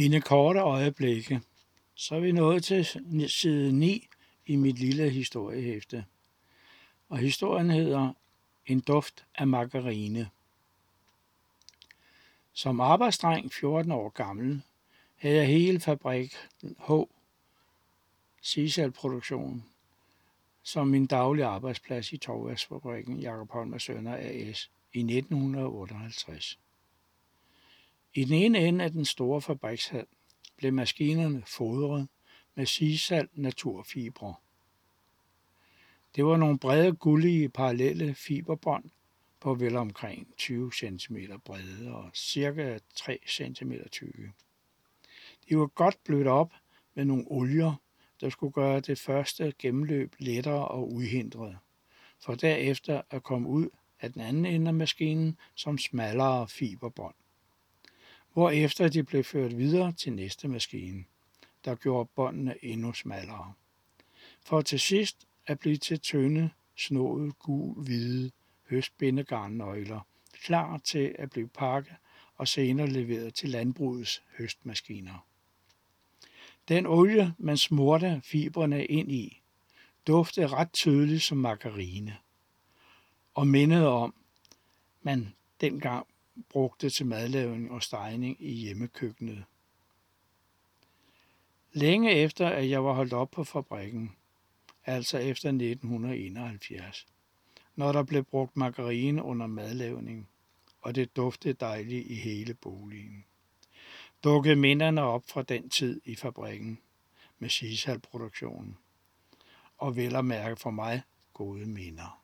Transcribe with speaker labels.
Speaker 1: Mine korte øjeblikke. Så er vi nået til side 9 i mit lille historiehæfte. Og historien hedder En duft af margarine. Som arbejdsdreng 14 år gammel havde jeg hele fabrik H. Sisal Produktion som min daglige arbejdsplads i Torværksfabrikken Jakob Holm og Sønner AS i 1958. I den ene ende af den store fabrikshal blev maskinerne fodret med sisal naturfibre. Det var nogle brede gullige parallelle fiberbånd på vel omkring 20 cm brede og cirka 3 cm tykke. De var godt blødt op med nogle olier, der skulle gøre det første gennemløb lettere og uhindret, for derefter at komme ud af den anden ende af maskinen som smallere fiberbånd hvorefter de blev ført videre til næste maskine, der gjorde båndene endnu smallere. For til sidst at blive til tynde, snået, gul-hvide høstbindegarnnøgler, klar til at blive pakket og senere leveret til landbrugets høstmaskiner. Den olie, man smurte fibrene ind i, duftede ret tydeligt som margarine, og mindede om, man dengang brugte til madlavning og stegning i hjemmekøkkenet. Længe efter, at jeg var holdt op på fabrikken, altså efter 1971, når der blev brugt margarine under madlavning, og det duftede dejligt i hele boligen. Dukkede minderne op fra den tid i fabrikken med sisalproduktionen, og vel at mærke for mig gode minder.